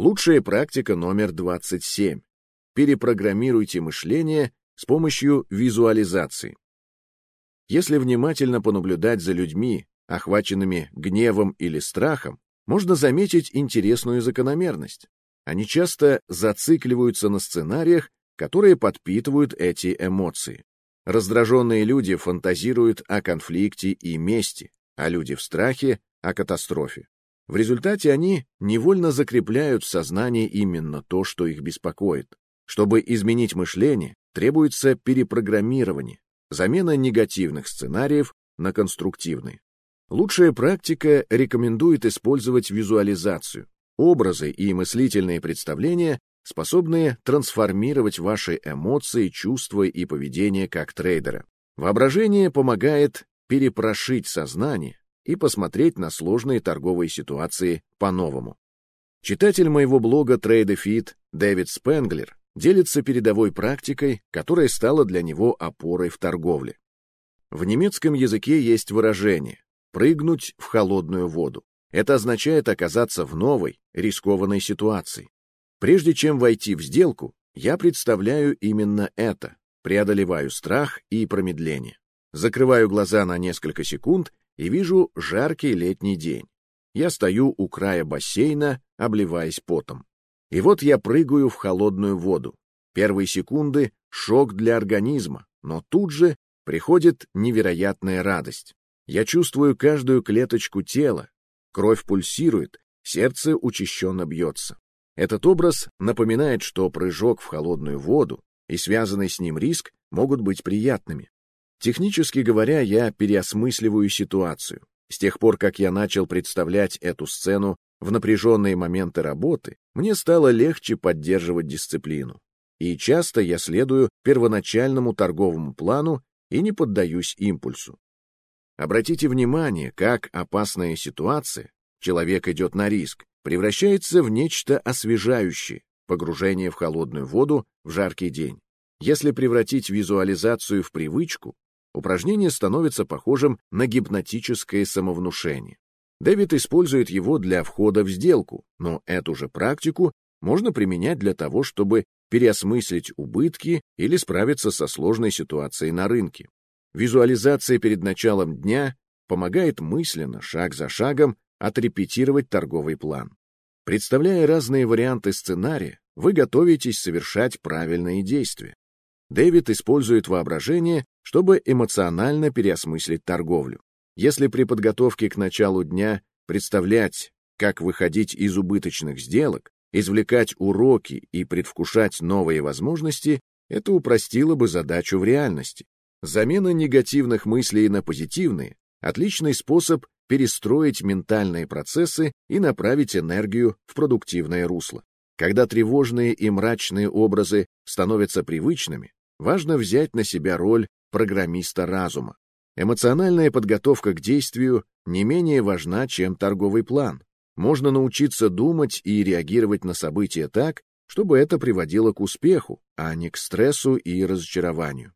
Лучшая практика номер 27. Перепрограммируйте мышление с помощью визуализации. Если внимательно понаблюдать за людьми, охваченными гневом или страхом, можно заметить интересную закономерность. Они часто зацикливаются на сценариях, которые подпитывают эти эмоции. Раздраженные люди фантазируют о конфликте и мести, а люди в страхе — о катастрофе. В результате они невольно закрепляют в сознании именно то, что их беспокоит. Чтобы изменить мышление, требуется перепрограммирование, замена негативных сценариев на конструктивные. Лучшая практика рекомендует использовать визуализацию, образы и мыслительные представления, способные трансформировать ваши эмоции, чувства и поведение как трейдера. Воображение помогает перепрошить сознание и посмотреть на сложные торговые ситуации по-новому. Читатель моего блога TradeFit Дэвид Спенглер делится передовой практикой, которая стала для него опорой в торговле. В немецком языке есть выражение прыгнуть в холодную воду. Это означает оказаться в новой, рискованной ситуации. Прежде чем войти в сделку, я представляю именно это, преодолеваю страх и промедление. Закрываю глаза на несколько секунд и вижу жаркий летний день. Я стою у края бассейна, обливаясь потом. И вот я прыгаю в холодную воду. Первые секунды — шок для организма, но тут же приходит невероятная радость. Я чувствую каждую клеточку тела, кровь пульсирует, сердце учащенно бьется. Этот образ напоминает, что прыжок в холодную воду и связанный с ним риск могут быть приятными. Технически говоря, я переосмысливаю ситуацию. С тех пор, как я начал представлять эту сцену в напряженные моменты работы, мне стало легче поддерживать дисциплину. И часто я следую первоначальному торговому плану и не поддаюсь импульсу. Обратите внимание, как опасная ситуация, человек идет на риск, превращается в нечто освежающее, погружение в холодную воду в жаркий день. Если превратить визуализацию в привычку, упражнение становится похожим на гипнотическое самовнушение. Дэвид использует его для входа в сделку, но эту же практику можно применять для того, чтобы переосмыслить убытки или справиться со сложной ситуацией на рынке. Визуализация перед началом дня помогает мысленно, шаг за шагом, отрепетировать торговый план. Представляя разные варианты сценария, вы готовитесь совершать правильные действия. Дэвид использует воображение, чтобы эмоционально переосмыслить торговлю. Если при подготовке к началу дня представлять, как выходить из убыточных сделок, извлекать уроки и предвкушать новые возможности, это упростило бы задачу в реальности. Замена негативных мыслей на позитивные – отличный способ перестроить ментальные процессы и направить энергию в продуктивное русло. Когда тревожные и мрачные образы становятся привычными, важно взять на себя роль программиста разума. Эмоциональная подготовка к действию не менее важна, чем торговый план. Можно научиться думать и реагировать на события так, чтобы это приводило к успеху, а не к стрессу и разочарованию.